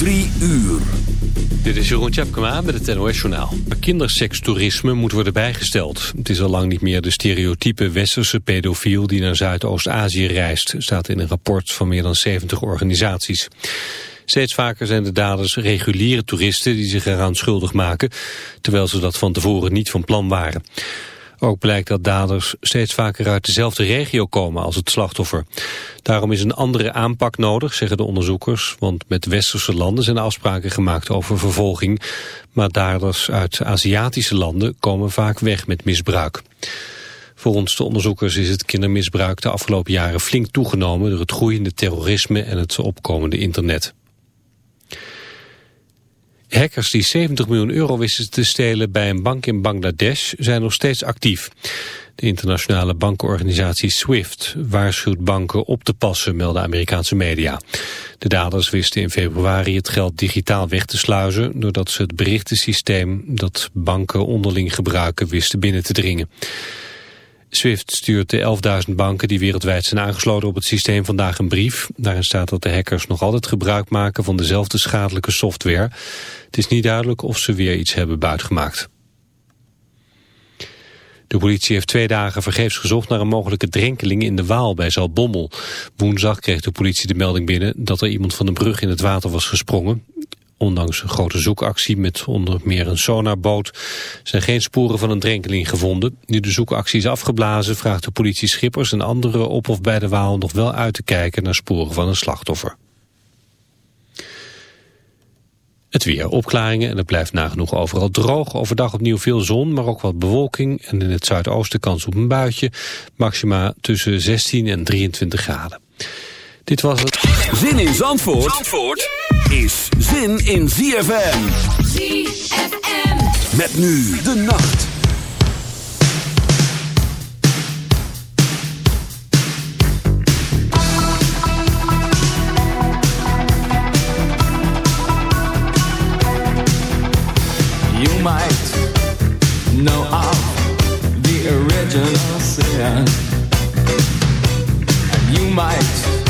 Drie uur. Dit is Jeroen Tjepkema met het NOS Journaal. Kindersekstoerisme moet worden bijgesteld. Het is al lang niet meer de stereotype westerse pedofiel die naar Zuidoost-Azië reist, staat in een rapport van meer dan 70 organisaties. Steeds vaker zijn de daders reguliere toeristen die zich eraan schuldig maken, terwijl ze dat van tevoren niet van plan waren. Ook blijkt dat daders steeds vaker uit dezelfde regio komen als het slachtoffer. Daarom is een andere aanpak nodig, zeggen de onderzoekers, want met westerse landen zijn afspraken gemaakt over vervolging. Maar daders uit Aziatische landen komen vaak weg met misbruik. Volgens de onderzoekers is het kindermisbruik de afgelopen jaren flink toegenomen door het groeiende terrorisme en het opkomende internet. Hackers die 70 miljoen euro wisten te stelen bij een bank in Bangladesh zijn nog steeds actief. De internationale bankenorganisatie SWIFT waarschuwt banken op te passen, melden Amerikaanse media. De daders wisten in februari het geld digitaal weg te sluizen... doordat ze het berichtensysteem dat banken onderling gebruiken wisten binnen te dringen. SWIFT stuurt de 11.000 banken die wereldwijd zijn aangesloten op het systeem vandaag een brief. Daarin staat dat de hackers nog altijd gebruik maken van dezelfde schadelijke software. Het is niet duidelijk of ze weer iets hebben buitgemaakt. De politie heeft twee dagen vergeefs gezocht naar een mogelijke drenkeling in de Waal bij Zalbommel. Woensdag kreeg de politie de melding binnen dat er iemand van de brug in het water was gesprongen. Ondanks een grote zoekactie met onder meer een sonarboot zijn geen sporen van een drenkeling gevonden. Nu de zoekactie is afgeblazen vraagt de politie schippers en anderen op of bij de Waal nog wel uit te kijken naar sporen van een slachtoffer. Het weer, opklaringen en het blijft nagenoeg overal droog. Overdag opnieuw veel zon, maar ook wat bewolking. En in het zuidoosten kans op een buitje. Maxima tussen 16 en 23 graden. Dit was het. Zin in Zandvoort, Zandvoort is zin in ZFM. ZFM. Met nu de nacht. You might know of the original sin. And you might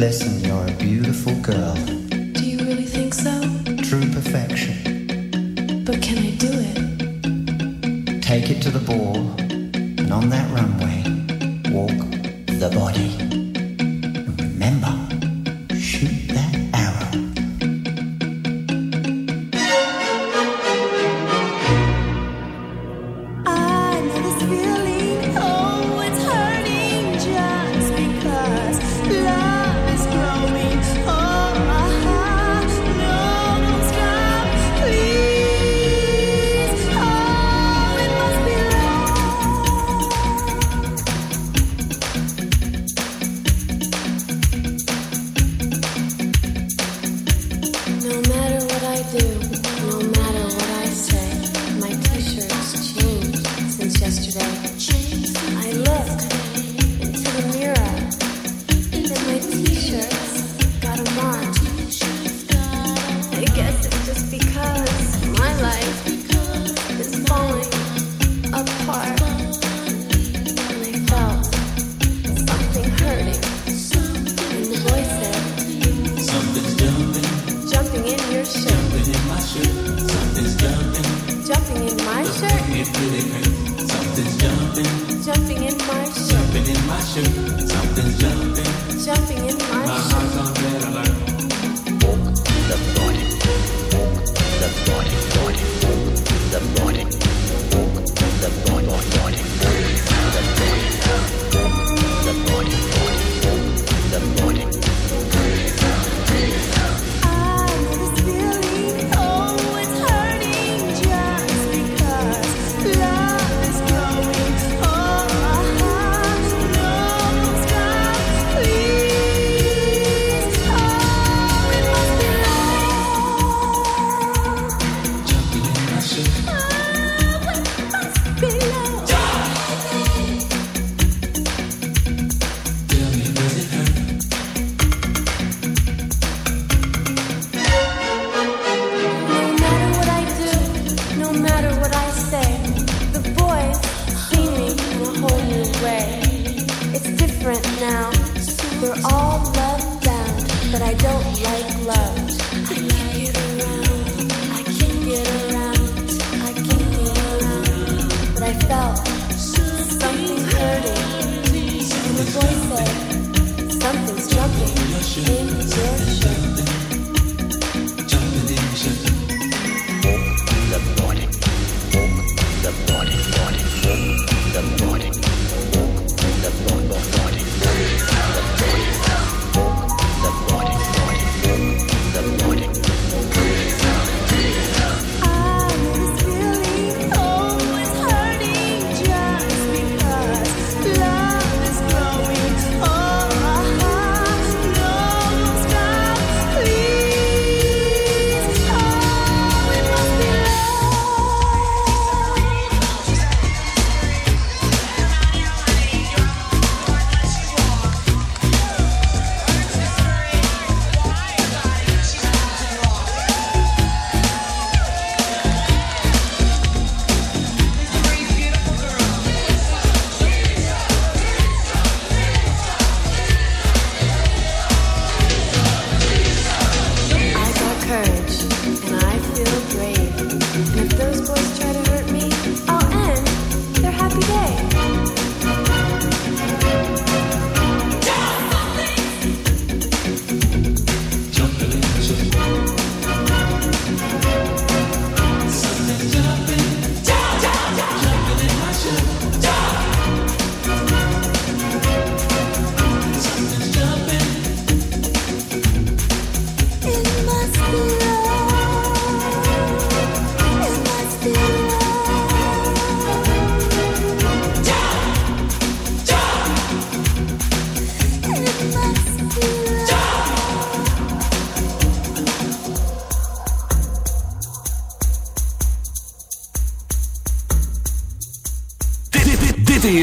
Listen,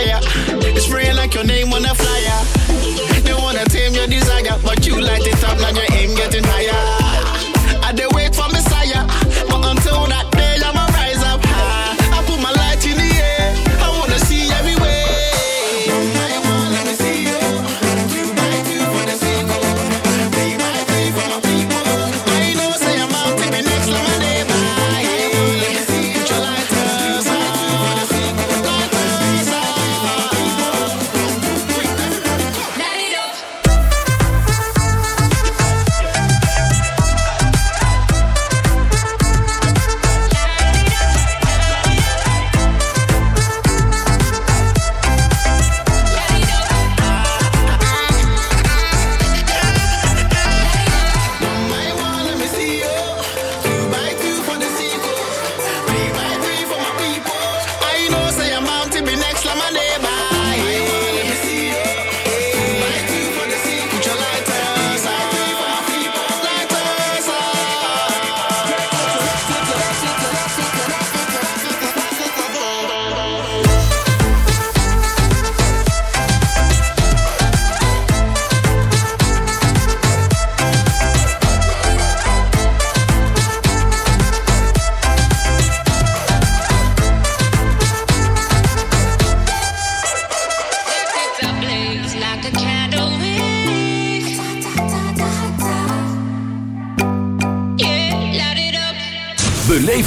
fire. Spraying like your name on a flyer. They wanna tame your desire, but you light it up like your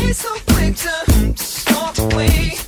It's a winter, start away.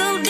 so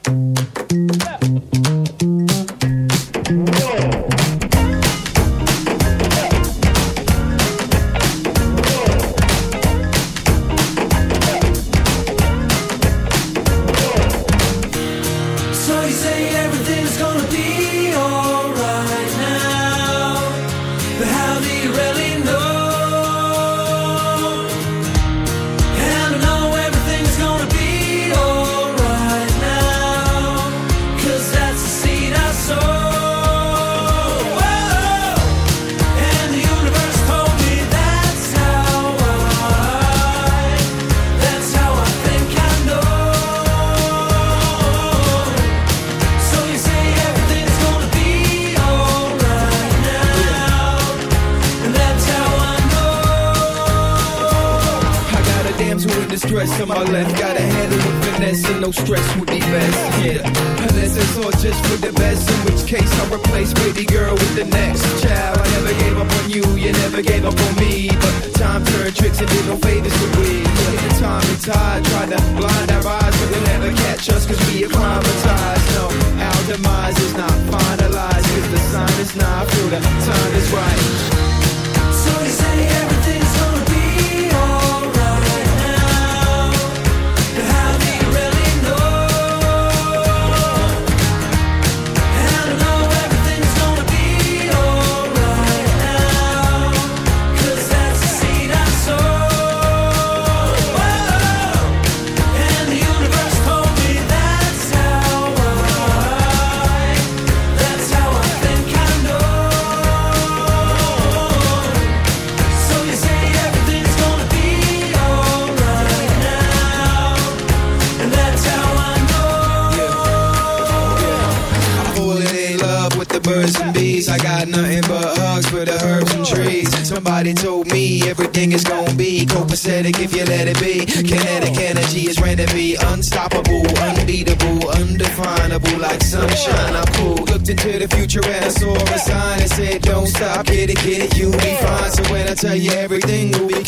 Girl with the next child. I never gave up on you, you never gave up on me. But time turned tricks and did no favors for we. The time and tide tried to blind our eyes, but they'll never catch us cause we acclimatized. No, our demise is not finalized cause the sign is not through. The time is right. Somebody told me everything is gonna be copacetic if you let it be. Kinetic energy is ready to be unstoppable, unbeatable, undefinable, like sunshine. I'm cool. Looked into the future and I saw a sign that said, Don't stop, get it, get it, you'll be fine. So when I tell you everything will be